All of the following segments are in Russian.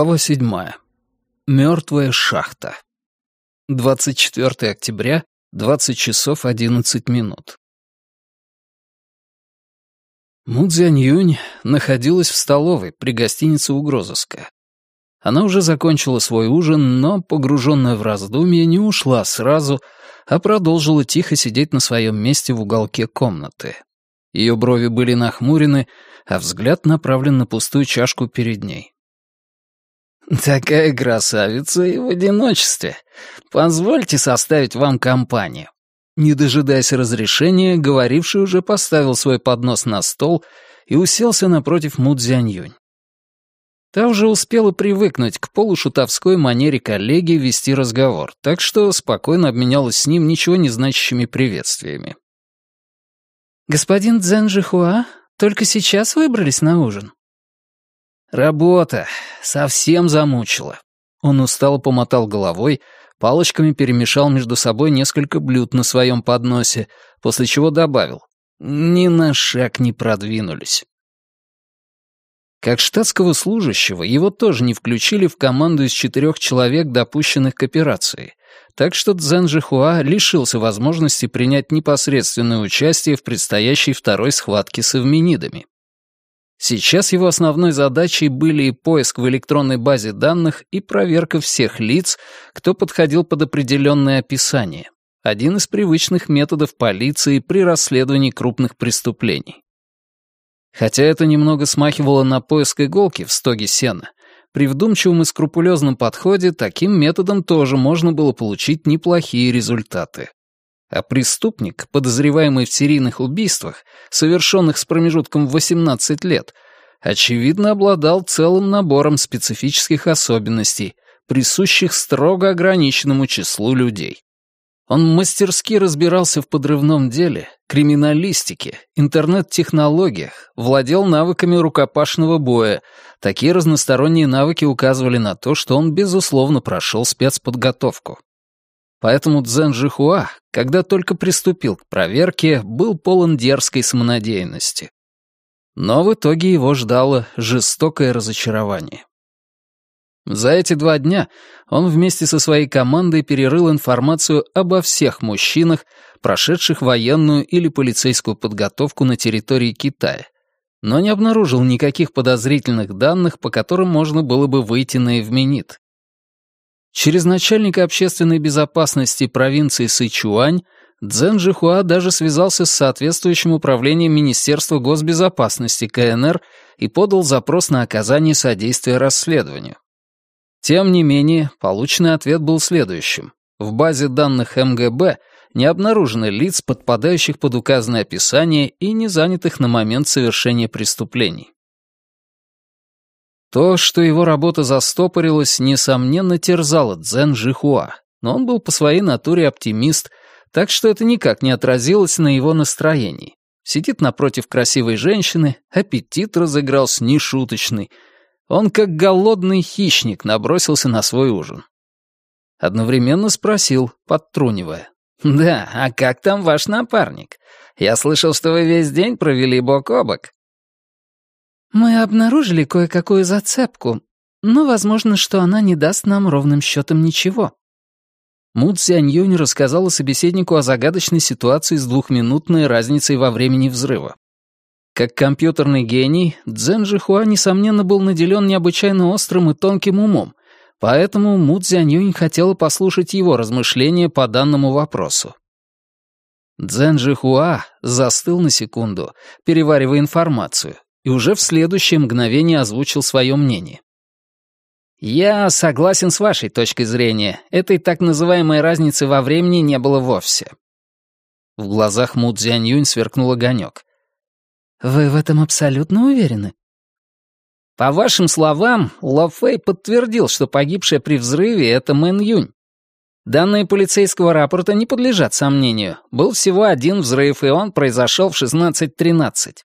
Глава седьмая. Мертвая шахта. 24 октября, 20 часов 11 минут. Му Цзянь-Юнь находилась в столовой при гостинице «Угрозовская». Она уже закончила свой ужин, но, погруженная в раздумье, не ушла сразу, а продолжила тихо сидеть на своем месте в уголке комнаты. Ее брови были нахмурены, а взгляд направлен на пустую чашку перед ней. «Такая красавица и в одиночестве. Позвольте составить вам компанию». Не дожидаясь разрешения, говоривший уже поставил свой поднос на стол и уселся напротив Мудзянь-Юнь. Та уже успела привыкнуть к полушутовской манере коллеги вести разговор, так что спокойно обменялась с ним ничего не значащими приветствиями. «Господин Цзэн Жихуа, только сейчас выбрались на ужин?» «Работа. Совсем замучила». Он устало помотал головой, палочками перемешал между собой несколько блюд на своем подносе, после чего добавил. Ни на шаг не продвинулись. Как штатского служащего, его тоже не включили в команду из четырех человек, допущенных к операции, так что Цзэн Жихуа лишился возможности принять непосредственное участие в предстоящей второй схватке с эвменидами. Сейчас его основной задачей были и поиск в электронной базе данных и проверка всех лиц, кто подходил под определенное описание. Один из привычных методов полиции при расследовании крупных преступлений. Хотя это немного смахивало на поиск иголки в стоге сена, при вдумчивом и скрупулезном подходе таким методом тоже можно было получить неплохие результаты. А преступник, подозреваемый в серийных убийствах, совершенных с промежутком в 18 лет, очевидно обладал целым набором специфических особенностей, присущих строго ограниченному числу людей. Он мастерски разбирался в подрывном деле, криминалистике, интернет-технологиях, владел навыками рукопашного боя. Такие разносторонние навыки указывали на то, что он, безусловно, прошел спецподготовку. Поэтому Цзэн Жихуа, когда только приступил к проверке, был полон дерзкой самонадеянности. Но в итоге его ждало жестокое разочарование. За эти два дня он вместе со своей командой перерыл информацию обо всех мужчинах, прошедших военную или полицейскую подготовку на территории Китая, но не обнаружил никаких подозрительных данных, по которым можно было бы выйти на Эвменит. Через начальника общественной безопасности провинции Сычуань Цзэн Жихуа даже связался с соответствующим управлением Министерства госбезопасности КНР и подал запрос на оказание содействия расследованию. Тем не менее, полученный ответ был следующим. В базе данных МГБ не обнаружены лиц, подпадающих под указанное описание и не занятых на момент совершения преступлений. То, что его работа застопорилась, несомненно терзало Цзэн Жихуа, но он был по своей натуре оптимист, так что это никак не отразилось на его настроении. Сидит напротив красивой женщины, аппетит разыгрался нешуточный. Он, как голодный хищник, набросился на свой ужин. Одновременно спросил, подтрунивая. «Да, а как там ваш напарник? Я слышал, что вы весь день провели бок о бок». «Мы обнаружили кое-какую зацепку, но возможно, что она не даст нам ровным счетом ничего». Му Цзянь рассказала собеседнику о загадочной ситуации с двухминутной разницей во времени взрыва. Как компьютерный гений, Цзэн Жихуа, несомненно, был наделен необычайно острым и тонким умом, поэтому Му Цзянь хотела послушать его размышления по данному вопросу. Цзэн Жихуа застыл на секунду, переваривая информацию, и уже в следующее мгновение озвучил свое мнение. «Я согласен с вашей точкой зрения. Этой так называемой разницы во времени не было вовсе». В глазах Му Цзянь сверкнул огонек. «Вы в этом абсолютно уверены?» «По вашим словам, Ло Фэй подтвердил, что погибшая при взрыве — это Мэн Юнь. Данные полицейского рапорта не подлежат сомнению. Был всего один взрыв, и он произошел в 16.13.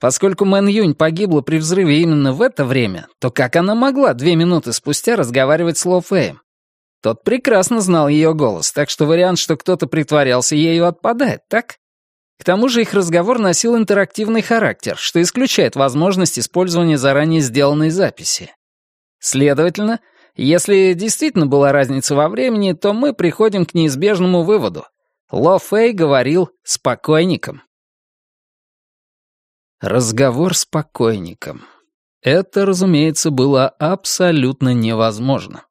Поскольку Мэн Юнь погибла при взрыве именно в это время, то как она могла две минуты спустя разговаривать с Ло Фэем? Тот прекрасно знал ее голос, так что вариант, что кто-то притворялся ею, отпадает, так? К тому же их разговор носил интерактивный характер, что исключает возможность использования заранее сделанной записи. Следовательно, если действительно была разница во времени, то мы приходим к неизбежному выводу. Ло Фэй говорил с покойником. Разговор с покойником. Это, разумеется, было абсолютно невозможно.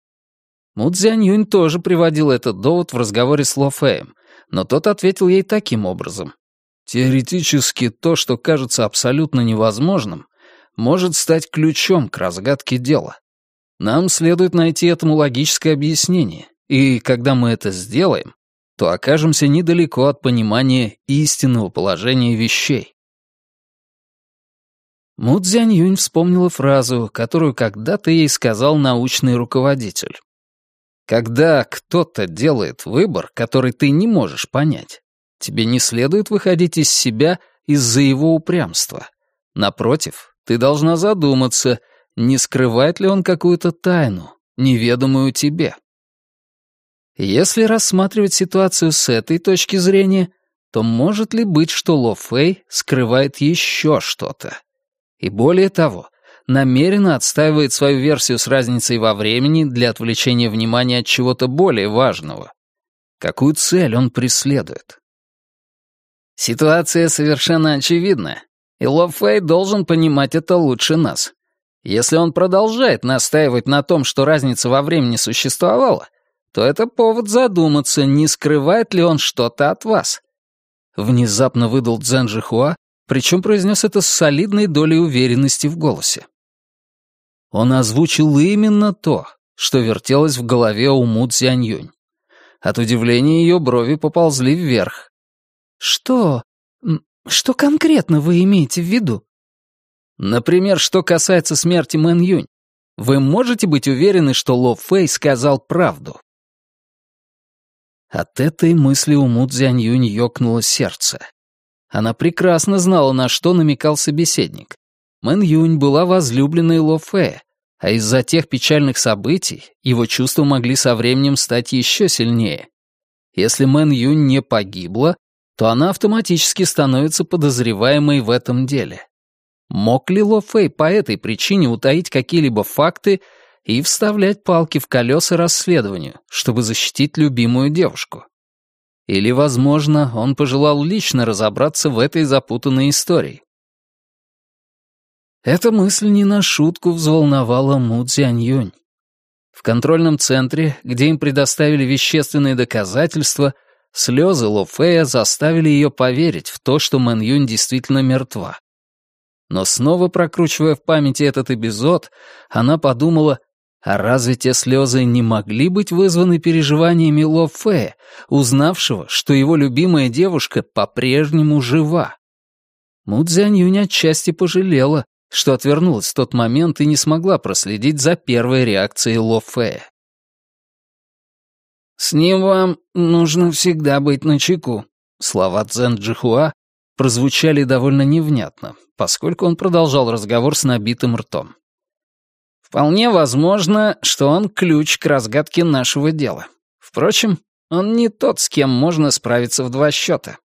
Му Цзянь тоже приводил этот довод в разговоре с Ло Фэем, но тот ответил ей таким образом. Теоретически то, что кажется абсолютно невозможным, может стать ключом к разгадке дела. Нам следует найти этому логическое объяснение, и когда мы это сделаем, то окажемся недалеко от понимания истинного положения вещей. Му Цзянь вспомнила фразу, которую когда-то ей сказал научный руководитель. Когда кто-то делает выбор, который ты не можешь понять, тебе не следует выходить из себя из-за его упрямства. Напротив, ты должна задуматься, не скрывает ли он какую-то тайну, неведомую тебе. Если рассматривать ситуацию с этой точки зрения, то может ли быть, что Ло Фэй скрывает еще что-то? И более того, намеренно отстаивает свою версию с разницей во времени для отвлечения внимания от чего-то более важного. Какую цель он преследует? Ситуация совершенно очевидна, и Ло Фэй должен понимать это лучше нас. Если он продолжает настаивать на том, что разница во времени существовала, то это повод задуматься, не скрывает ли он что-то от вас. Внезапно выдал Цзэн Жихуа, причем произнес это с солидной долей уверенности в голосе. Он озвучил именно то, что вертелось в голове у Му Цзяньюнь. От удивления ее брови поползли вверх. «Что? Что конкретно вы имеете в виду?» «Например, что касается смерти Мэн Юнь. Вы можете быть уверены, что Ло Фэй сказал правду?» От этой мысли у Му Цзяньюнь ёкнуло сердце. Она прекрасно знала, на что намекал собеседник. Мэн Юнь была возлюбленной Ло Фэ, а из-за тех печальных событий его чувства могли со временем стать еще сильнее. Если Мэн Юнь не погибла, то она автоматически становится подозреваемой в этом деле. Мог ли Ло Фэй по этой причине утаить какие-либо факты и вставлять палки в колеса расследованию, чтобы защитить любимую девушку? Или, возможно, он пожелал лично разобраться в этой запутанной истории? Эта мысль не на шутку взволновала Му Цзянь-Юнь. В контрольном центре, где им предоставили вещественные доказательства, слезы Ло Фея заставили ее поверить в то, что Мэн Юнь действительно мертва. Но снова прокручивая в памяти этот эпизод, она подумала, а разве те слезы не могли быть вызваны переживаниями Ло Фея, узнавшего, что его любимая девушка по-прежнему жива? Му Цзянь отчасти пожалела, что отвернулась в тот момент и не смогла проследить за первой реакцией Ло Фея. «С ним вам нужно всегда быть начеку», — слова Цзэн Джихуа прозвучали довольно невнятно, поскольку он продолжал разговор с набитым ртом. «Вполне возможно, что он ключ к разгадке нашего дела. Впрочем, он не тот, с кем можно справиться в два счета».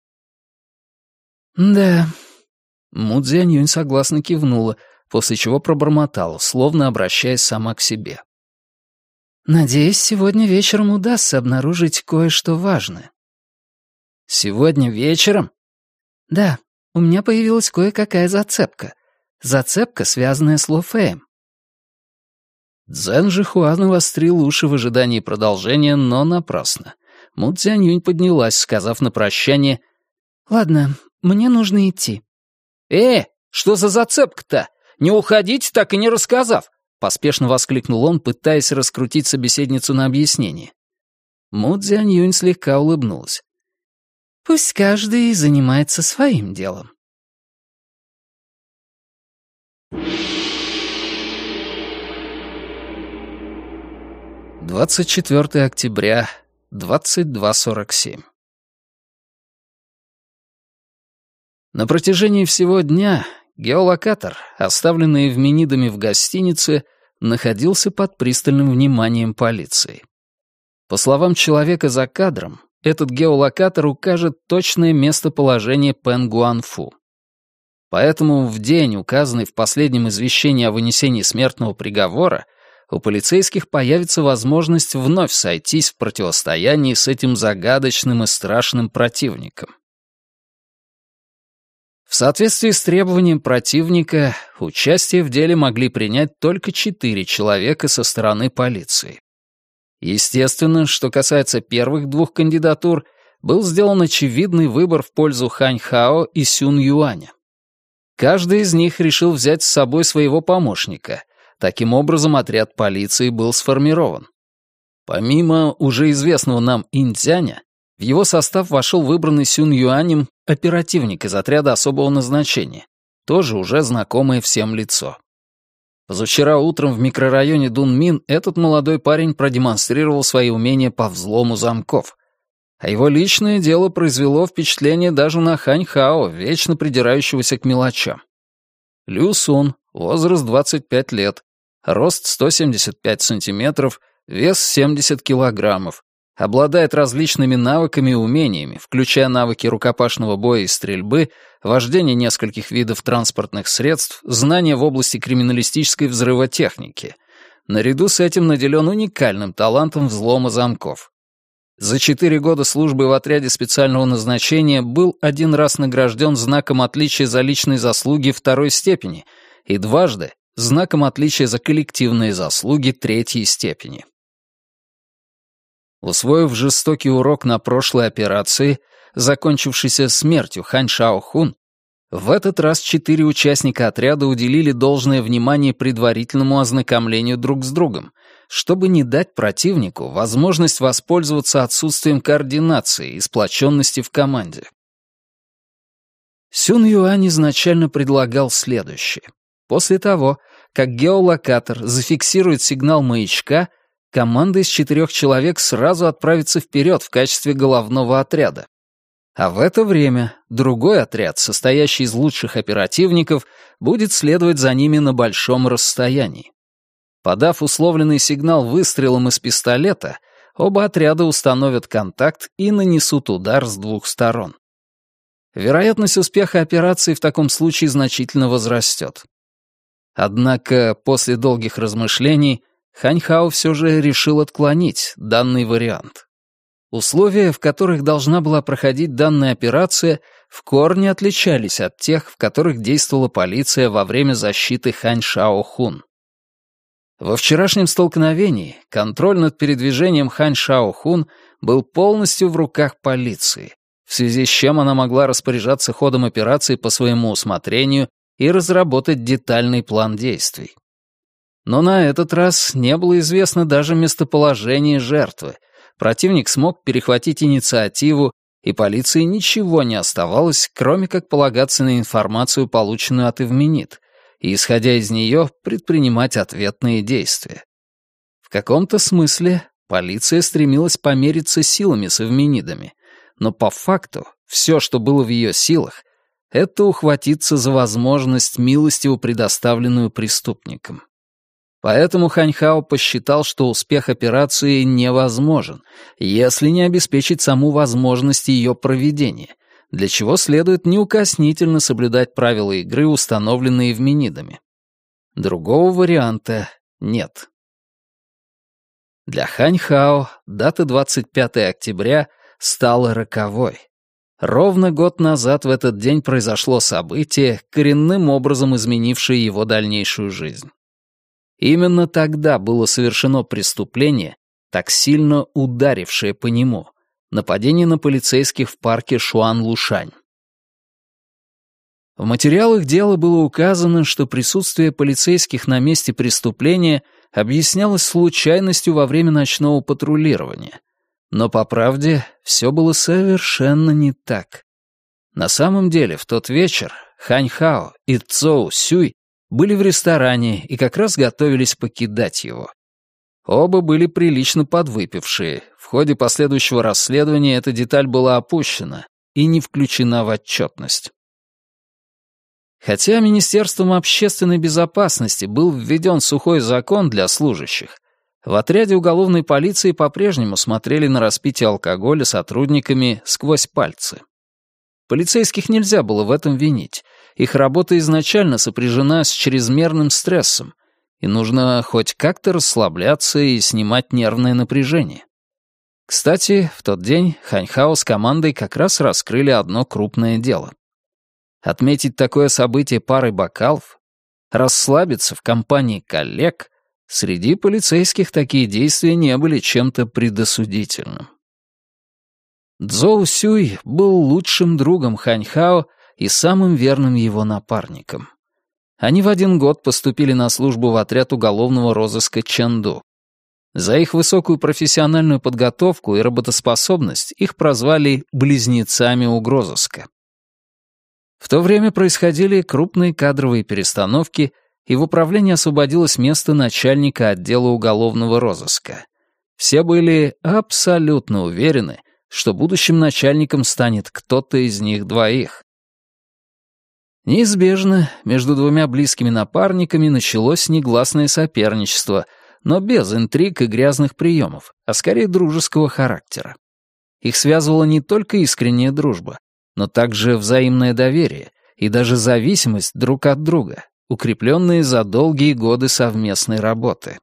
«Да, Му Цзянь согласно кивнула, после чего пробормотала, словно обращаясь сама к себе. «Надеюсь, сегодня вечером удастся обнаружить кое-что важное». «Сегодня вечером?» «Да, у меня появилась кое-какая зацепка. Зацепка, связанная с Ло Дзен же Хуан вострил уши в ожидании продолжения, но напрасно. Му Цзянь поднялась, сказав на прощание, «Ладно, мне нужно идти». «Э, что за зацепка-то? Не уходите, так и не рассказав!» Поспешно воскликнул он, пытаясь раскрутить собеседницу на объяснение. Му Цзянь Юнь слегка улыбнулась. «Пусть каждый занимается своим делом». Thank you. 24 октября, 22.47. На протяжении всего дня геолокатор, оставленный вменидами в гостинице, находился под пристальным вниманием полиции. По словам человека за кадром, этот геолокатор укажет точное местоположение Пенгуанфу. Поэтому в день, указанный в последнем извещении о вынесении смертного приговора, у полицейских появится возможность вновь сойтись в противостоянии с этим загадочным и страшным противником. В соответствии с требованием противника, участие в деле могли принять только четыре человека со стороны полиции. Естественно, что касается первых двух кандидатур, был сделан очевидный выбор в пользу Хань Хао и Сюн Юаня. Каждый из них решил взять с собой своего помощника. Таким образом, отряд полиции был сформирован. Помимо уже известного нам Интяня, в его состав вошел выбранный Сюн Юанем оперативник из отряда особого назначения, тоже уже знакомое всем лицо. Позавчера утром в микрорайоне Дунмин этот молодой парень продемонстрировал свои умения по взлому замков. А его личное дело произвело впечатление даже на Хань Хао, вечно придирающегося к мелочам. Лю Сун, возраст 25 лет, рост 175 сантиметров, вес 70 килограммов, обладает различными навыками и умениями, включая навыки рукопашного боя и стрельбы, вождение нескольких видов транспортных средств, знания в области криминалистической взрывотехники. Наряду с этим наделен уникальным талантом взлома замков. За четыре года службы в отряде специального назначения был один раз награжден знаком отличия за личные заслуги второй степени и дважды знаком отличия за коллективные заслуги третьей степени. Усвоив жестокий урок на прошлой операции, закончившейся смертью Хань Шао Хун, в этот раз четыре участника отряда уделили должное внимание предварительному ознакомлению друг с другом, чтобы не дать противнику возможность воспользоваться отсутствием координации и сплоченности в команде. Сюн Юань изначально предлагал следующее. После того, как геолокатор зафиксирует сигнал маячка — команда из четырех человек сразу отправится вперед в качестве головного отряда. А в это время другой отряд, состоящий из лучших оперативников, будет следовать за ними на большом расстоянии. Подав условленный сигнал выстрелом из пистолета, оба отряда установят контакт и нанесут удар с двух сторон. Вероятность успеха операции в таком случае значительно возрастет. Однако после долгих размышлений Ханьхао все же решил отклонить данный вариант. Условия, в которых должна была проходить данная операция, в корне отличались от тех, в которых действовала полиция во время защиты Хань Шао Хун. Во вчерашнем столкновении контроль над передвижением Хань Шао Хун был полностью в руках полиции, в связи с чем она могла распоряжаться ходом операции по своему усмотрению и разработать детальный план действий. Но на этот раз не было известно даже местоположение жертвы. Противник смог перехватить инициативу, и полиции ничего не оставалось, кроме как полагаться на информацию, полученную от Эвменит, и, исходя из нее, предпринимать ответные действия. В каком-то смысле полиция стремилась помериться силами с Эвменидами, но по факту все, что было в ее силах, это ухватиться за возможность, милостиво предоставленную преступникам. Поэтому Ханьхао посчитал, что успех операции невозможен, если не обеспечить саму возможность ее проведения, для чего следует неукоснительно соблюдать правила игры, установленные Вменидами. Другого варианта нет. Для Ханьхао дата 25 октября стала роковой. Ровно год назад в этот день произошло событие, коренным образом изменившее его дальнейшую жизнь. Именно тогда было совершено преступление, так сильно ударившее по нему — нападение на полицейских в парке Шуан-Лушань. В материалах дела было указано, что присутствие полицейских на месте преступления объяснялось случайностью во время ночного патрулирования. Но, по правде, все было совершенно не так. На самом деле, в тот вечер Хань Хао и Цоу Сюй были в ресторане и как раз готовились покидать его. Оба были прилично подвыпившие. В ходе последующего расследования эта деталь была опущена и не включена в отчетность. Хотя Министерством общественной безопасности был введен сухой закон для служащих, в отряде уголовной полиции по-прежнему смотрели на распитие алкоголя сотрудниками сквозь пальцы. Полицейских нельзя было в этом винить, их работа изначально сопряжена с чрезмерным стрессом, и нужно хоть как-то расслабляться и снимать нервное напряжение. Кстати, в тот день Ханьхао с командой как раз раскрыли одно крупное дело. Отметить такое событие парой бокалов, расслабиться в компании коллег, среди полицейских такие действия не были чем-то предосудительным. Цзоу Сюй был лучшим другом Ханьхао и самым верным его напарником. Они в один год поступили на службу в отряд уголовного розыска Чэнду. За их высокую профессиональную подготовку и работоспособность их прозвали «близнецами угрозыска». В то время происходили крупные кадровые перестановки, и в управлении освободилось место начальника отдела уголовного розыска. Все были абсолютно уверены, что будущим начальником станет кто-то из них двоих. Неизбежно между двумя близкими напарниками началось негласное соперничество, но без интриг и грязных приемов, а скорее дружеского характера. Их связывала не только искренняя дружба, но также взаимное доверие и даже зависимость друг от друга, укрепленные за долгие годы совместной работы.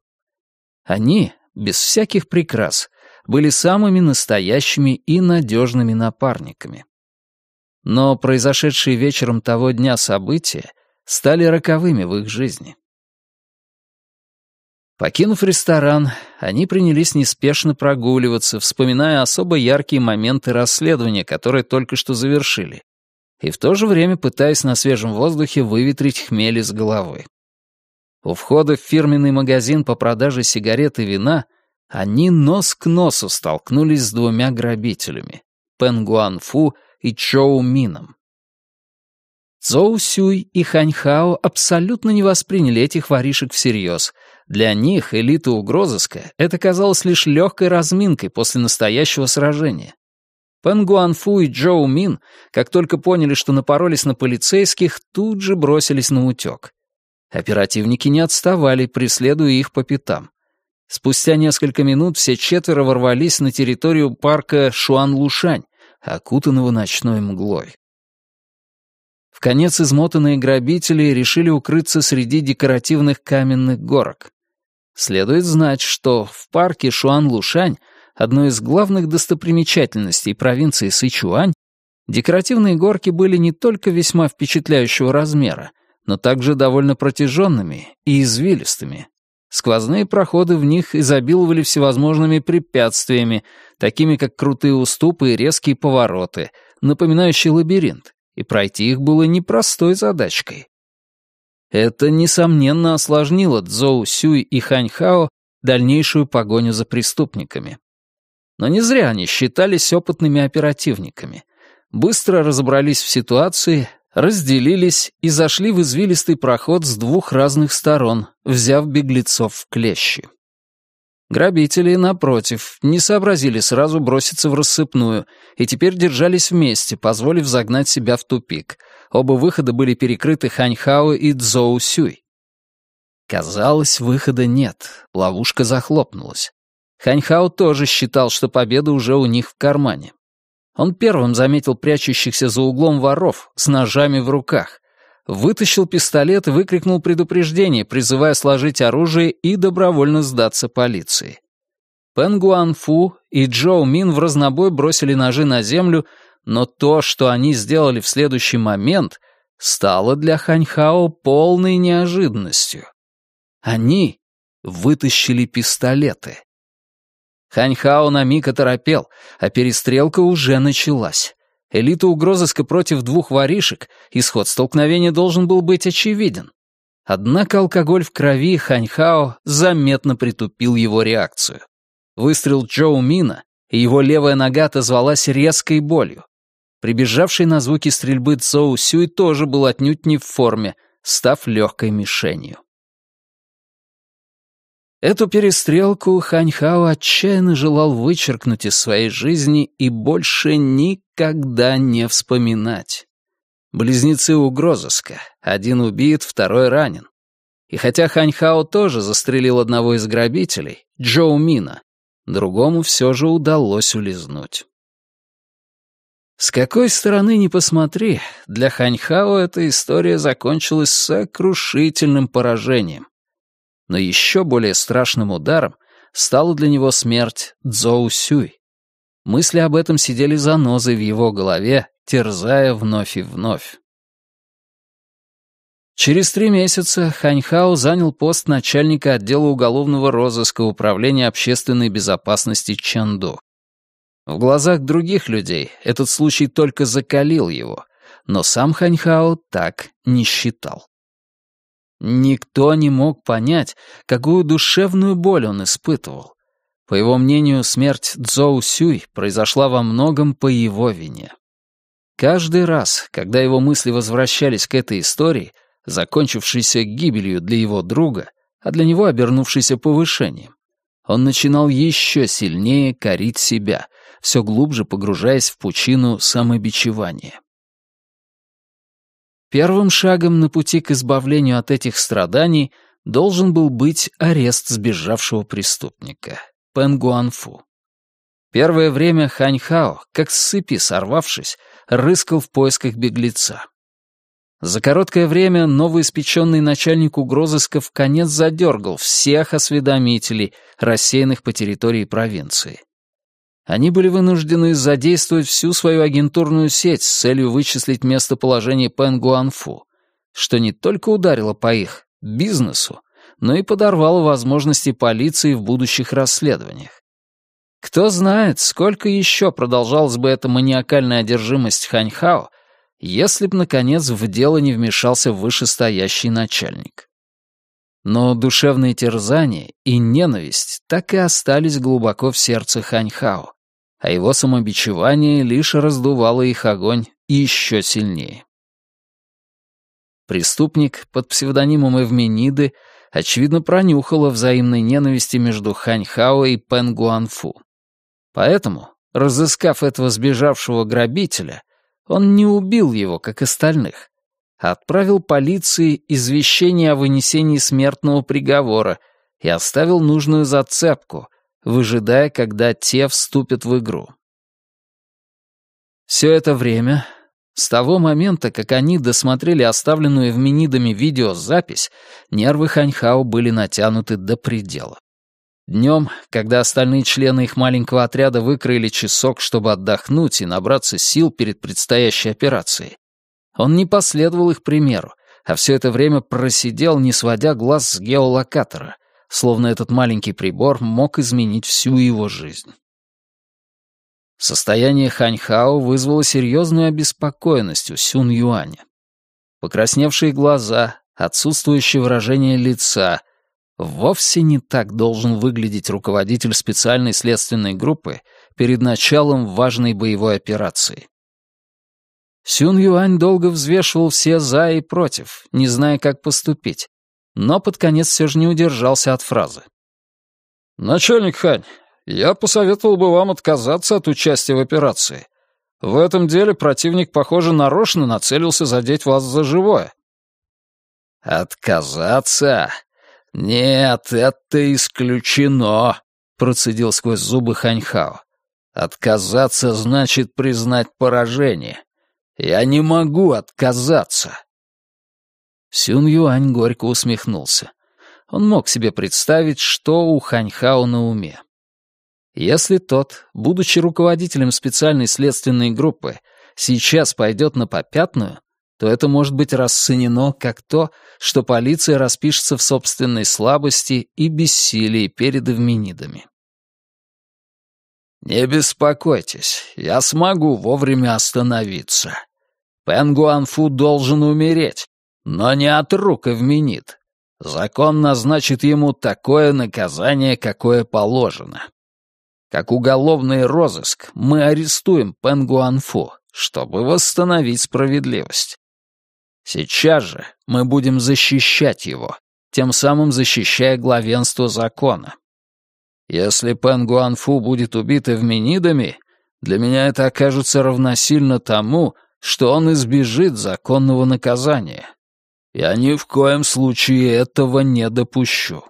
Они, без всяких прикрас, были самыми настоящими и надежными напарниками. Но произошедшие вечером того дня события стали роковыми в их жизни. Покинув ресторан, они принялись неспешно прогуливаться, вспоминая особо яркие моменты расследования, которые только что завершили, и в то же время пытаясь на свежем воздухе выветрить хмель из головы. У входа в фирменный магазин по продаже сигарет и вина они нос к носу столкнулись с двумя грабителями — Пен Гуанфу и Чоу Мином. Цоу Сюй и Ханьхао абсолютно не восприняли этих воришек всерьез. Для них, элиты угрозыска, это казалось лишь легкой разминкой после настоящего сражения. Пэн Гуанфу и Джоу Мин, как только поняли, что напоролись на полицейских, тут же бросились на утек. Оперативники не отставали, преследуя их по пятам. Спустя несколько минут все четверо ворвались на территорию парка Шуан-Лушань, окутанного ночной мглой. В конец измотанные грабители решили укрыться среди декоративных каменных горок. Следует знать, что в парке Шуан-Лушань, одной из главных достопримечательностей провинции Сычуань, декоративные горки были не только весьма впечатляющего размера, но также довольно протяженными и извилистыми, Сквозные проходы в них изобиловали всевозможными препятствиями, такими как крутые уступы и резкие повороты, напоминающие лабиринт, и пройти их было непростой задачкой. Это, несомненно, осложнило Цзоу Сюй и Ханьхао дальнейшую погоню за преступниками. Но не зря они считались опытными оперативниками. Быстро разобрались в ситуации, разделились и зашли в извилистый проход с двух разных сторон, взяв беглецов в клещи. Грабители, напротив, не сообразили сразу броситься в рассыпную и теперь держались вместе, позволив загнать себя в тупик. Оба выхода были перекрыты Ханьхао и Цзоу Сюй. Казалось, выхода нет, ловушка захлопнулась. Ханьхао тоже считал, что победа уже у них в кармане. Он первым заметил прячущихся за углом воров с ножами в руках, вытащил пистолет и выкрикнул предупреждение, призывая сложить оружие и добровольно сдаться полиции. Пен Гуан Фу и Джоу Мин в разнобой бросили ножи на землю, но то, что они сделали в следующий момент, стало для Ханьхао полной неожиданностью. Они вытащили пистолеты. Ханьхао на миг оторопел, а перестрелка уже началась. Элита угрозыска против двух воришек, исход столкновения должен был быть очевиден. Однако алкоголь в крови Ханьхао заметно притупил его реакцию. Выстрел Джоу Мина, и его левая нога отозвалась резкой болью. Прибежавший на звуки стрельбы Цоу Сюй тоже был отнюдь не в форме, став легкой мишенью. Эту перестрелку Ханьхао отчаянно желал вычеркнуть из своей жизни и больше никогда не вспоминать. Близнецы угрозыска. Один убит, второй ранен. И хотя Ханьхао тоже застрелил одного из грабителей, Джоу Мина, другому все же удалось улизнуть. С какой стороны ни посмотри, для Ханьхао эта история закончилась сокрушительным поражением. Но еще более страшным ударом стала для него смерть Цзоу Сюй. Мысли об этом сидели занозой в его голове, терзая вновь и вновь. Через три месяца Ханьхао занял пост начальника отдела уголовного розыска Управления общественной безопасности Чанду. В глазах других людей этот случай только закалил его, но сам Ханьхао так не считал. Никто не мог понять, какую душевную боль он испытывал. По его мнению, смерть Цзоу Сюй произошла во многом по его вине. Каждый раз, когда его мысли возвращались к этой истории, закончившейся гибелью для его друга, а для него обернувшейся повышением, он начинал еще сильнее корить себя, все глубже погружаясь в пучину самобичевания. Первым шагом на пути к избавлению от этих страданий должен был быть арест сбежавшего преступника, Пен Гуанфу. Первое время Ханьхао, как с цепи сорвавшись, рыскал в поисках беглеца. За короткое время новоиспеченный начальник угрозыска в конец задергал всех осведомителей, рассеянных по территории провинции. Они были вынуждены задействовать всю свою агентурную сеть с целью вычислить местоположение Пен Гуанфу, что не только ударило по их бизнесу, но и подорвало возможности полиции в будущих расследованиях. Кто знает, сколько еще продолжалась бы эта маниакальная одержимость Ханьхао, если б, наконец, в дело не вмешался вышестоящий начальник. Но душевные терзания и ненависть так и остались глубоко в сердце Ханьхао, а его самобичевание лишь раздувало их огонь еще сильнее. Преступник под псевдонимом Эвмениды очевидно пронюхал о взаимной ненависти между Ханьхао и Пен Гуанфу. Поэтому, разыскав этого сбежавшего грабителя, он не убил его, как остальных, а отправил полиции извещение о вынесении смертного приговора и оставил нужную зацепку — выжидая, когда те вступят в игру. Все это время, с того момента, как они досмотрели оставленную Эвменидами видеозапись, нервы Ханьхао были натянуты до предела. Днем, когда остальные члены их маленького отряда выкроили часок, чтобы отдохнуть и набраться сил перед предстоящей операцией, он не последовал их примеру, а все это время просидел, не сводя глаз с геолокатора, словно этот маленький прибор мог изменить всю его жизнь. Состояние Ханьхао вызвало серьезную обеспокоенность у Сюн Юаня. Покрасневшие глаза, отсутствующее выражение лица. Вовсе не так должен выглядеть руководитель специальной следственной группы перед началом важной боевой операции. Сюн Юань долго взвешивал все «за» и «против», не зная, как поступить, но под конец все же не удержался от фразы. «Начальник Хань, я посоветовал бы вам отказаться от участия в операции. В этом деле противник, похоже, нарочно нацелился задеть вас за живое». «Отказаться? Нет, это исключено», — процедил сквозь зубы Ханьхао. «Отказаться значит признать поражение. Я не могу отказаться. Сюн Юань горько усмехнулся. Он мог себе представить, что у Ханьхао на уме. Если тот, будучи руководителем специальной следственной группы, сейчас пойдет на попятную, то это может быть расценено как то, что полиция распишется в собственной слабости и бессилии перед эвменидами. «Не беспокойтесь, я смогу вовремя остановиться. Пен Гуанфу должен умереть, но не от рук вменит. Закон назначит ему такое наказание, какое положено. Как уголовный розыск мы арестуем Пен Гуанфу, чтобы восстановить справедливость. Сейчас же мы будем защищать его, тем самым защищая главенство закона. Если Пен Гуанфу будет убит эвменидами, для меня это окажется равносильно тому, что он избежит законного наказания. Я ни в коем случае этого не допущу.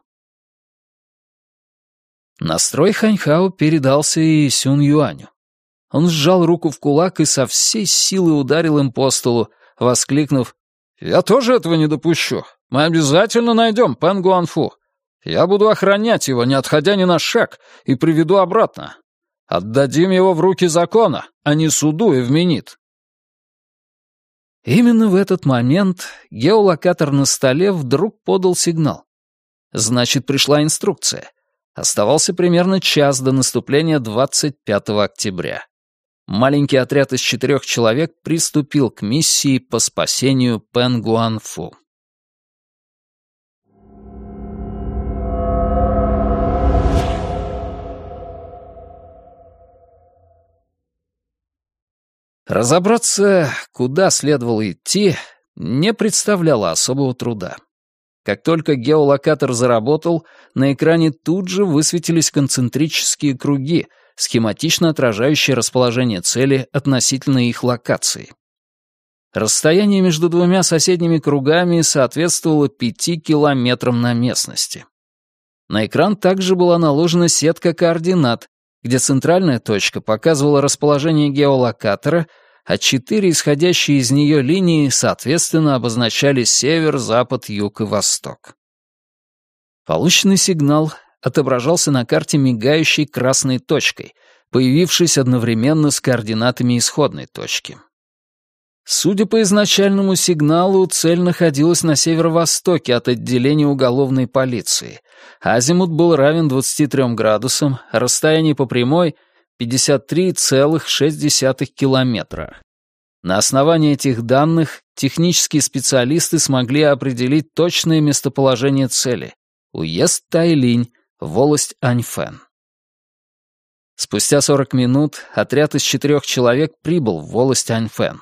Настрой Ханьхао передался и Сюн Юаню. Он сжал руку в кулак и со всей силы ударил им по столу, воскликнув «Я тоже этого не допущу. Мы обязательно найдем Пэн Гуанфу. Я буду охранять его, не отходя ни на шаг, и приведу обратно. Отдадим его в руки закона, а не суду и в Минит». Именно в этот момент геолокатор на столе вдруг подал сигнал. Значит, пришла инструкция. Оставался примерно час до наступления 25 октября. Маленький отряд из четырех человек приступил к миссии по спасению Пен Разобраться, куда следовало идти, не представляло особого труда. Как только геолокатор заработал, на экране тут же высветились концентрические круги, схематично отражающие расположение цели относительно их локации. Расстояние между двумя соседними кругами соответствовало пяти километрам на местности. На экран также была наложена сетка координат, где центральная точка показывала расположение геолокатора, а четыре исходящие из нее линии, соответственно, обозначали север, запад, юг и восток. Полученный сигнал отображался на карте мигающей красной точкой, появившись одновременно с координатами исходной точки. Судя по изначальному сигналу, цель находилась на северо-востоке от отделения уголовной полиции. Азимут был равен 23 градусам, расстояние по прямой — 53,6 километра. На основании этих данных технические специалисты смогли определить точное местоположение цели — уезд Тайлинь, волость Аньфэн. Спустя 40 минут отряд из четырех человек прибыл в волость Аньфэн.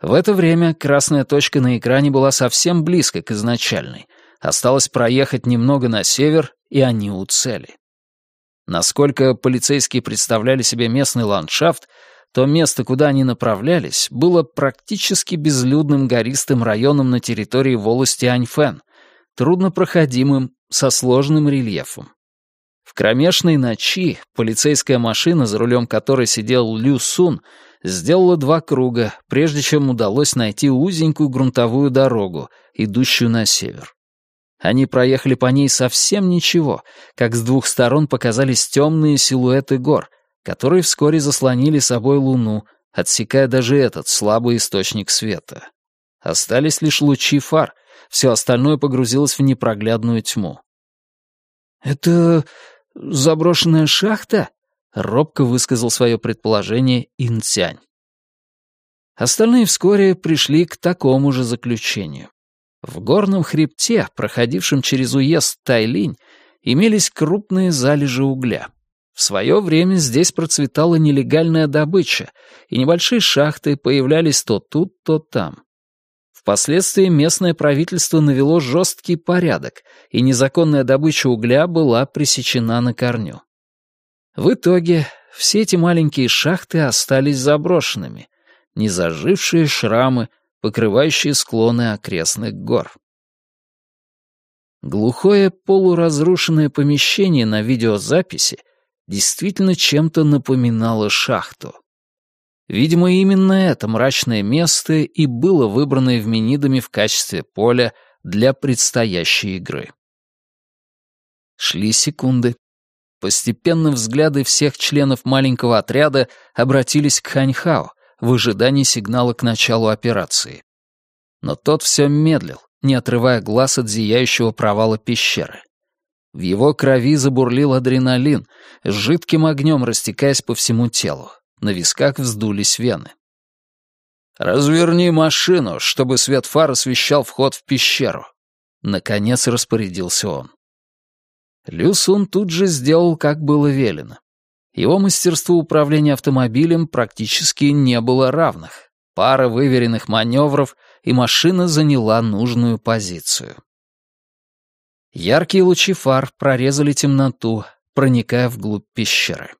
В это время красная точка на экране была совсем близко к изначальной. Осталось проехать немного на север, и они у цели. Насколько полицейские представляли себе местный ландшафт, то место, куда они направлялись, было практически безлюдным гористым районом на территории волости Аньфэн, труднопроходимым, со сложным рельефом. В кромешной ночи полицейская машина, за рулем которой сидел Лю Сун, сделала два круга, прежде чем удалось найти узенькую грунтовую дорогу, идущую на север. Они проехали по ней совсем ничего, как с двух сторон показались темные силуэты гор, которые вскоре заслонили собой луну, отсекая даже этот слабый источник света. Остались лишь лучи фар, все остальное погрузилось в непроглядную тьму. «Это заброшенная шахта?» — робко высказал свое предположение Инцянь. Остальные вскоре пришли к такому же заключению. В горном хребте, проходившем через уезд Тайлинь, имелись крупные залежи угля. В свое время здесь процветала нелегальная добыча, и небольшие шахты появлялись то тут, то там. Впоследствии местное правительство навело жесткий порядок, и незаконная добыча угля была пресечена на корню. В итоге все эти маленькие шахты остались заброшенными, незажившие шрамы — покрывающие склоны окрестных гор. Глухое полуразрушенное помещение на видеозаписи действительно чем-то напоминало шахту. Видимо, именно это мрачное место и было выбрано Евменидами в качестве поля для предстоящей игры. Шли секунды. Постепенно взгляды всех членов маленького отряда обратились к Ханьхао, в ожидании сигнала к началу операции. Но тот все медлил, не отрывая глаз от зияющего провала пещеры. В его крови забурлил адреналин, с жидким огнем растекаясь по всему телу. На висках вздулись вены. «Разверни машину, чтобы свет фар освещал вход в пещеру», — наконец распорядился он. Лю Сун тут же сделал, как было велено. Его мастерству управления автомобилем практически не было равных. Пара выверенных маневров, и машина заняла нужную позицию. Яркие лучи фар прорезали темноту, проникая вглубь пещеры.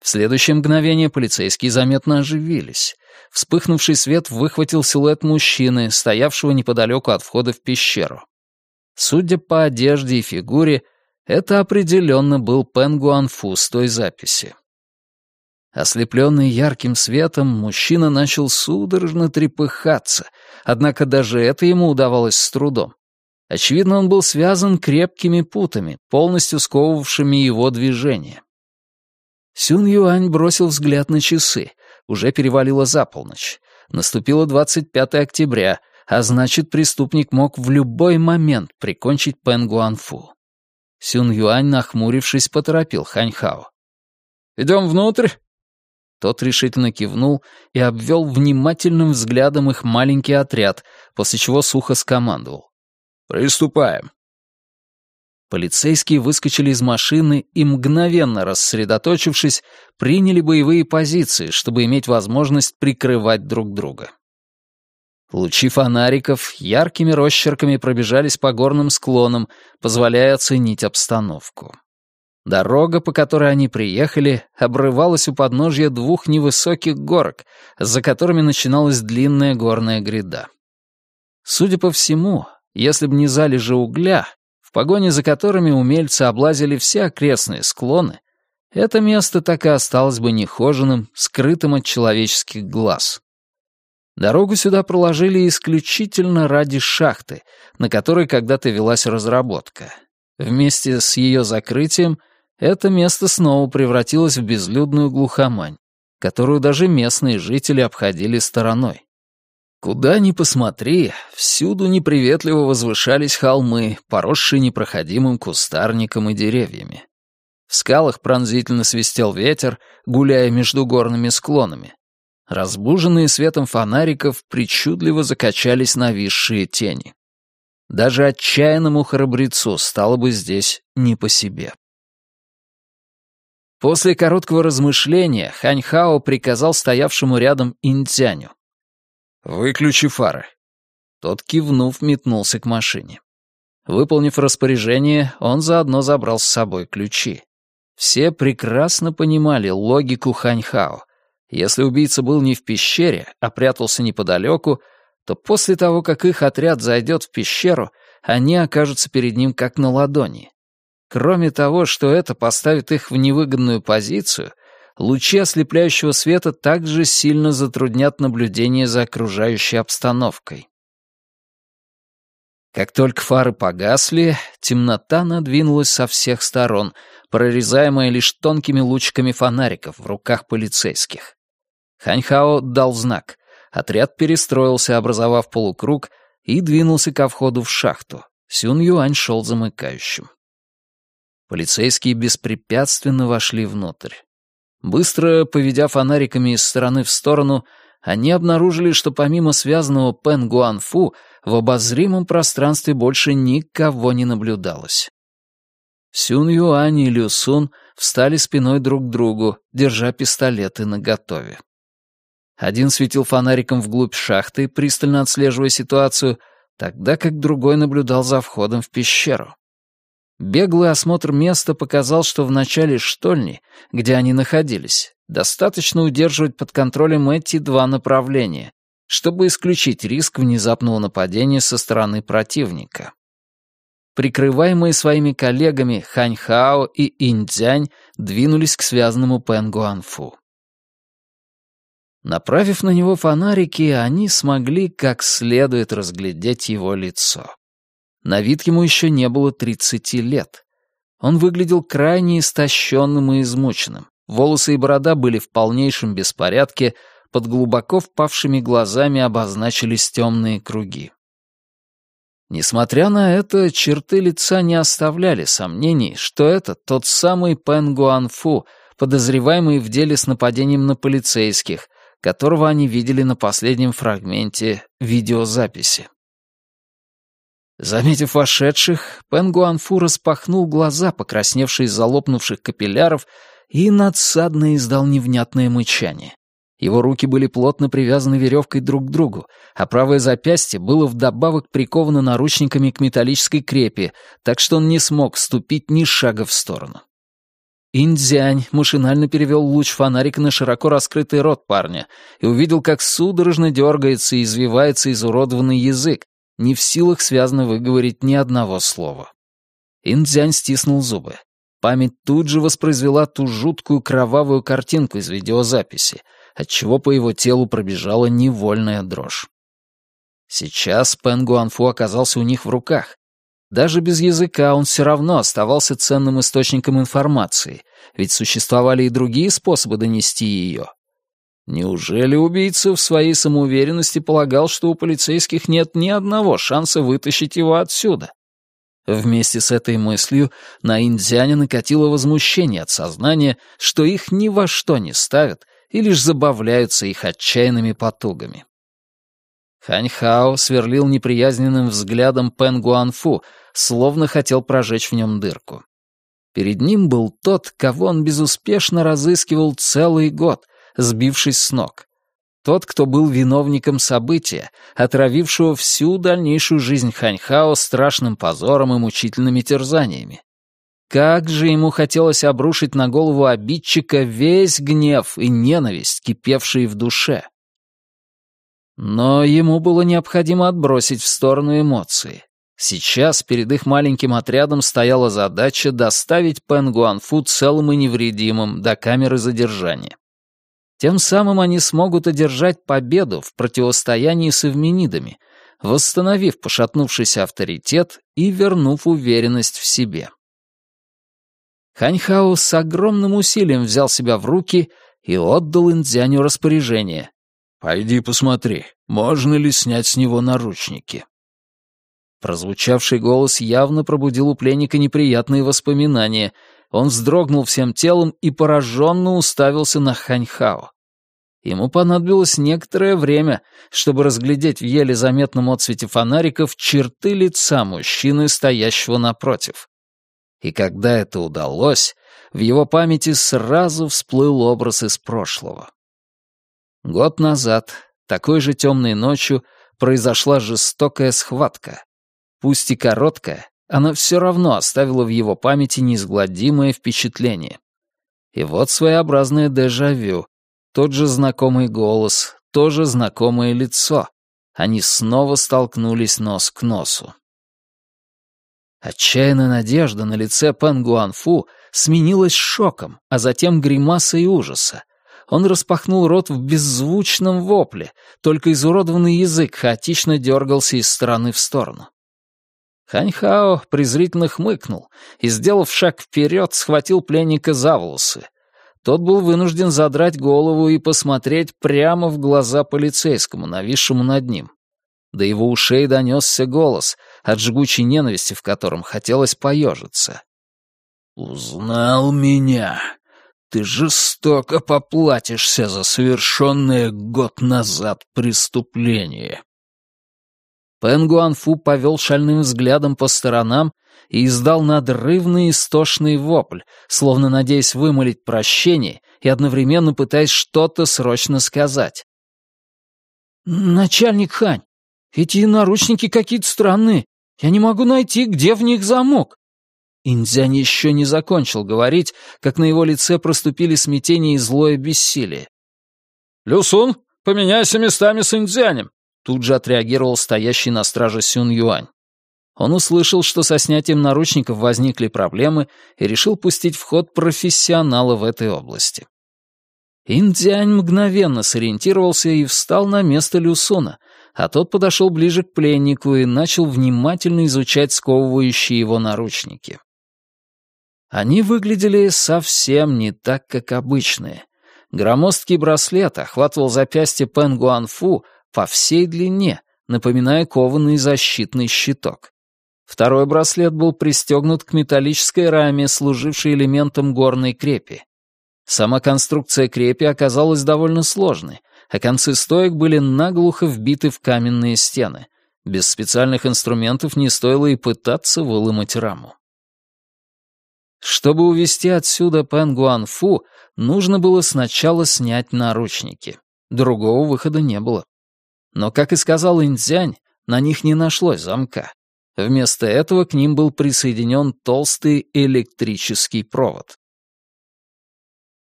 В следующее мгновение полицейские заметно оживились. Вспыхнувший свет выхватил силуэт мужчины, стоявшего неподалеку от входа в пещеру. Судя по одежде и фигуре, это определенно был Пен Гуанфу с той записи. Ослепленный ярким светом, мужчина начал судорожно трепыхаться, однако даже это ему удавалось с трудом. Очевидно, он был связан крепкими путами, полностью сковывавшими его движение. Сюн Юань бросил взгляд на часы. Уже перевалило за полночь. Наступило 25 октября, а значит, преступник мог в любой момент прикончить Пен Гуанфу. Сюн Юань, нахмурившись, поторопил Ханьхао. «Идем внутрь?» Тот решительно кивнул и обвел внимательным взглядом их маленький отряд, после чего сухо скомандовал. «Приступаем». Полицейские выскочили из машины и, мгновенно рассредоточившись, приняли боевые позиции, чтобы иметь возможность прикрывать друг друга. Лучи фонариков яркими росчерками пробежались по горным склонам, позволяя оценить обстановку. Дорога, по которой они приехали, обрывалась у подножья двух невысоких горок, за которыми начиналась длинная горная гряда. Судя по всему, если бы не залежи угля, в погоне за которыми умельцы облазили все окрестные склоны, это место так и осталось бы нехоженным, скрытым от человеческих глаз. Дорогу сюда проложили исключительно ради шахты, на которой когда-то велась разработка. Вместе с ее закрытием это место снова превратилось в безлюдную глухомань, которую даже местные жители обходили стороной. Куда ни посмотри, всюду неприветливо возвышались холмы, поросшие непроходимым кустарником и деревьями. В скалах пронзительно свистел ветер, гуляя между горными склонами. Разбуженные светом фонариков причудливо закачались нависшие тени. Даже отчаянному храбрецу стало бы здесь не по себе. После короткого размышления Ханьхао приказал стоявшему рядом Интяню. «Выключи фары». Тот, кивнув, метнулся к машине. Выполнив распоряжение, он заодно забрал с собой ключи. Все прекрасно понимали логику Ханьхао — если убийца был не в пещере, а прятался неподалеку, то после того, как их отряд зайдет в пещеру, они окажутся перед ним как на ладони. Кроме того, что это поставит их в невыгодную позицию, лучи ослепляющего света также сильно затруднят наблюдение за окружающей обстановкой. Как только фары погасли, темнота надвинулась со всех сторон, прорезаемая лишь тонкими лучиками фонариков в руках полицейских. Ханьхао дал знак. Отряд перестроился, образовав полукруг, и двинулся ко входу в шахту. Сюн Юань шел замыкающим. Полицейские беспрепятственно вошли внутрь. Быстро поведя фонариками из стороны в сторону, они обнаружили, что помимо связанного Пен Гуанфу в обозримом пространстве больше никого не наблюдалось. Сюн Юань и Лю Сун встали спиной друг к другу, держа пистолеты наготове. Один светил фонариком вглубь шахты, пристально отслеживая ситуацию, тогда как другой наблюдал за входом в пещеру. Беглый осмотр места показал, что в начале штольни, где они находились, достаточно удерживать под контролем эти два направления, чтобы исключить риск внезапного нападения со стороны противника. Прикрываемые своими коллегами Хань Хао и Инь двинулись к связанному Пен Гуанфу. Направив на него фонарики, они смогли как следует разглядеть его лицо. На вид ему еще не было тридцати лет. Он выглядел крайне истощенным и измученным. Волосы и борода были в полнейшем беспорядке, под глубоко впавшими глазами обозначились темные круги. Несмотря на это, черты лица не оставляли сомнений, что это тот самый Пен Гуанфу, подозреваемый в деле с нападением на полицейских, которого они видели на последнем фрагменте видеозаписи. Заметив вошедших, Пен Гуанфу распахнул глаза, покрасневшие из-за лопнувших капилляров, и надсадно издал невнятное мычание. Его руки были плотно привязаны веревкой друг к другу, а правое запястье было вдобавок приковано наручниками к металлической крепи, так что он не смог ступить ни шага в сторону. Индзянь машинально перевел луч фонарика на широко раскрытый рот парня и увидел, как судорожно дергается и извивается изуродованный язык, не в силах связно выговорить ни одного слова. Индзянь стиснул зубы. Память тут же воспроизвела ту жуткую кровавую картинку из видеозаписи, отчего по его телу пробежала невольная дрожь. Сейчас Пен Гуанфу оказался у них в руках, Даже без языка он все равно оставался ценным источником информации, ведь существовали и другие способы донести ее. Неужели убийца в своей самоуверенности полагал, что у полицейских нет ни одного шанса вытащить его отсюда? Вместе с этой мыслью на индзяне накатило возмущение от сознания, что их ни во что не ставят и лишь забавляются их отчаянными потугами. Ханьхао сверлил неприязненным взглядом Пен Гуанфу, словно хотел прожечь в нем дырку. Перед ним был тот, кого он безуспешно разыскивал целый год, сбившись с ног. Тот, кто был виновником события, отравившего всю дальнейшую жизнь Ханьхао страшным позором и мучительными терзаниями. Как же ему хотелось обрушить на голову обидчика весь гнев и ненависть, кипевшие в душе. Но ему было необходимо отбросить в сторону эмоции. Сейчас перед их маленьким отрядом стояла задача доставить Пен Гуанфу целым и невредимым до камеры задержания. Тем самым они смогут одержать победу в противостоянии с эвменидами, восстановив пошатнувшийся авторитет и вернув уверенность в себе. Ханьхао с огромным усилием взял себя в руки и отдал Индзяню распоряжение. «Пойди посмотри, можно ли снять с него наручники». Прозвучавший голос явно пробудил у пленника неприятные воспоминания. Он вздрогнул всем телом и пораженно уставился на Ханьхао. Ему понадобилось некоторое время, чтобы разглядеть в еле заметном отсвете фонариков черты лица мужчины, стоящего напротив. И когда это удалось, в его памяти сразу всплыл образ из прошлого. Год назад, такой же темной ночью, произошла жестокая схватка, Пусть и короткая, она все равно оставила в его памяти неизгладимое впечатление. И вот своеобразное дежавю. Тот же знакомый голос, то же знакомое лицо. Они снова столкнулись нос к носу. Отчаянная надежда на лице Пэн Гуанфу сменилась шоком, а затем гримасой ужаса. Он распахнул рот в беззвучном вопле, только изуродованный язык хаотично дергался из стороны в сторону. Ханьхао презрительно хмыкнул и, сделав шаг вперед, схватил пленника за волосы. Тот был вынужден задрать голову и посмотреть прямо в глаза полицейскому, нависшему над ним. До его ушей донесся голос, от жгучей ненависти в котором хотелось поежиться. «Узнал меня. Ты жестоко поплатишься за совершенное год назад преступление». Пэн Гуанфу повел шальным взглядом по сторонам и издал надрывный истошный вопль, словно надеясь вымолить прощение и одновременно пытаясь что-то срочно сказать. «Начальник Хань, эти наручники какие-то странные. Я не могу найти, где в них замок». Индзянь еще не закончил говорить, как на его лице проступили смятение и злое бессилие. «Люсун, поменяйся местами с Индзянем. Тут же отреагировал стоящий на страже Сюн Юань. Он услышал, что со снятием наручников возникли проблемы и решил пустить в ход профессионала в этой области. Индиань мгновенно сориентировался и встал на место Люсуна, а тот подошел ближе к пленнику и начал внимательно изучать сковывающие его наручники. Они выглядели совсем не так, как обычные. Громоздкий браслет охватывал запястье Пен Гуанфу, по всей длине, напоминая кованый защитный щиток. Второй браслет был пристегнут к металлической раме, служившей элементом горной крепи. Сама конструкция крепи оказалась довольно сложной, а концы стоек были наглухо вбиты в каменные стены. Без специальных инструментов не стоило и пытаться выломать раму. Чтобы увести отсюда Пен Гуанфу, нужно было сначала снять наручники. Другого выхода не было. Но, как и сказал Инцзянь, на них не нашлось замка. Вместо этого к ним был присоединен толстый электрический провод.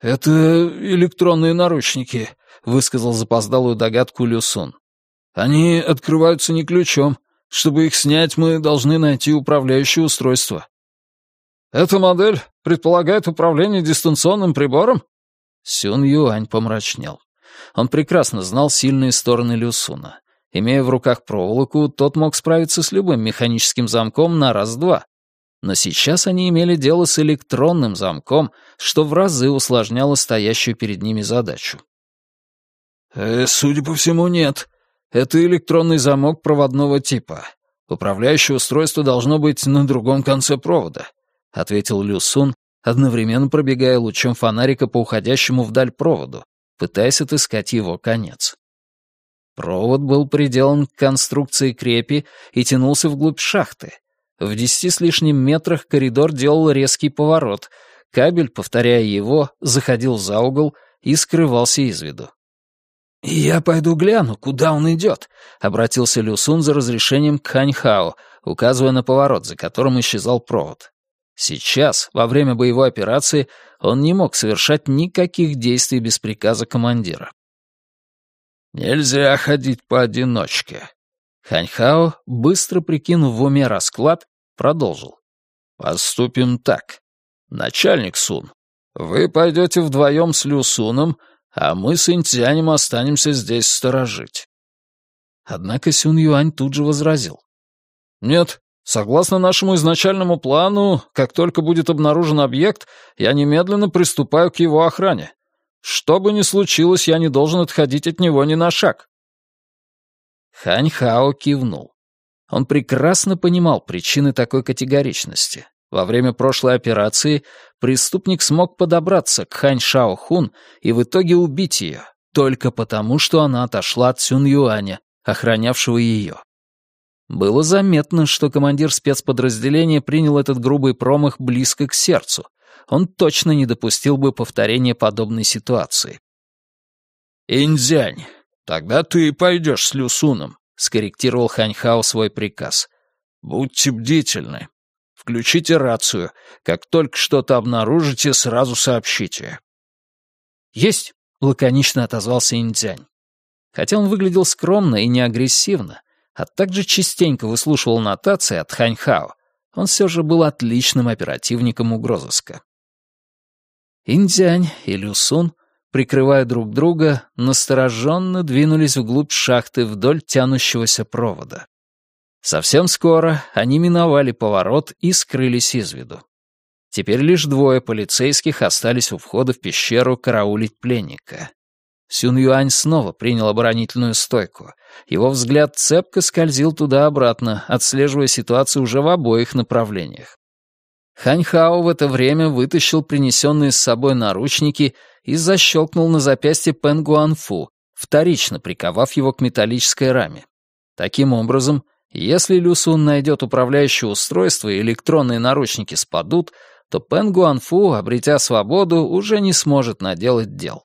«Это электронные наручники», — высказал запоздалую догадку Люсун. «Они открываются не ключом. Чтобы их снять, мы должны найти управляющее устройство». «Эта модель предполагает управление дистанционным прибором?» Сюн Юань помрачнел. Он прекрасно знал сильные стороны Люсуна. Имея в руках проволоку, тот мог справиться с любым механическим замком на раз-два. Но сейчас они имели дело с электронным замком, что в разы усложняло стоящую перед ними задачу. «Э, «Судя по всему, нет. Это электронный замок проводного типа. Управляющее устройство должно быть на другом конце провода», — ответил Лю Сун, одновременно пробегая лучом фонарика по уходящему вдаль проводу, пытаясь отыскать его конец. Провод был приделан к конструкции крепи и тянулся вглубь шахты. В десяти с лишним метрах коридор делал резкий поворот. Кабель, повторяя его, заходил за угол и скрывался из виду. «Я пойду гляну, куда он идет», — обратился Люсун за разрешением к Ханьхао, указывая на поворот, за которым исчезал провод. Сейчас, во время боевой операции, он не мог совершать никаких действий без приказа командира. «Нельзя ходить поодиночке». Ханьхао, быстро прикинув в уме расклад, продолжил. «Поступим так. Начальник Сун, вы пойдете вдвоем с Лю Суном, а мы с Интянем останемся здесь сторожить». Однако Сюн Юань тут же возразил. «Нет, согласно нашему изначальному плану, как только будет обнаружен объект, я немедленно приступаю к его охране. Что бы ни случилось, я не должен отходить от него ни на шаг». Хань Хао кивнул. Он прекрасно понимал причины такой категоричности. Во время прошлой операции преступник смог подобраться к Хань Шао Хун и в итоге убить ее, только потому, что она отошла от Сюн Юаня, охранявшего ее. Было заметно, что командир спецподразделения принял этот грубый промах близко к сердцу, он точно не допустил бы повторения подобной ситуации. «Инзянь, тогда ты пойдешь с Люсуном», — скорректировал Ханьхао свой приказ. «Будьте бдительны. Включите рацию. Как только что-то обнаружите, сразу сообщите». «Есть», — лаконично отозвался Инзянь. Хотя он выглядел скромно и не агрессивно, а также частенько выслушивал нотации от Ханьхао, он все же был отличным оперативником угрозыска. Индзянь и Люсун, прикрывая друг друга, настороженно двинулись вглубь шахты вдоль тянущегося провода. Совсем скоро они миновали поворот и скрылись из виду. Теперь лишь двое полицейских остались у входа в пещеру караулить пленника. Сюн Юань снова принял оборонительную стойку. Его взгляд цепко скользил туда-обратно, отслеживая ситуацию уже в обоих направлениях. Ханьхао в это время вытащил принесенные с собой наручники и защелкнул на запястье Пен Гуанфу, вторично приковав его к металлической раме. Таким образом, если Люсун найдет управляющее устройство и электронные наручники спадут, то Пен Гуанфу, обретя свободу, уже не сможет наделать дел.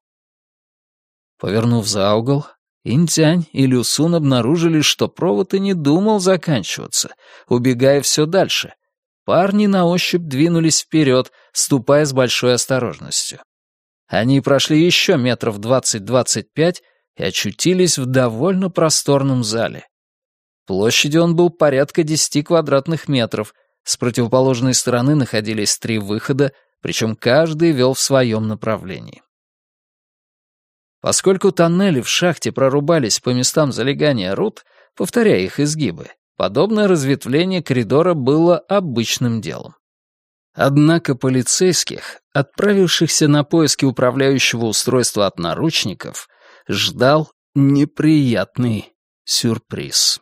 Повернув за угол, Интянь и Люсун обнаружили, что провод и не думал заканчиваться, убегая все дальше, Парни на ощупь двинулись вперед, ступая с большой осторожностью. Они прошли еще метров двадцать-двадцать пять и очутились в довольно просторном зале. Площадью он был порядка десяти квадратных метров, с противоположной стороны находились три выхода, причем каждый вел в своем направлении. Поскольку тоннели в шахте прорубались по местам залегания руд, повторяя их изгибы, Подобное разветвление коридора было обычным делом. Однако полицейских, отправившихся на поиски управляющего устройства от наручников, ждал неприятный сюрприз.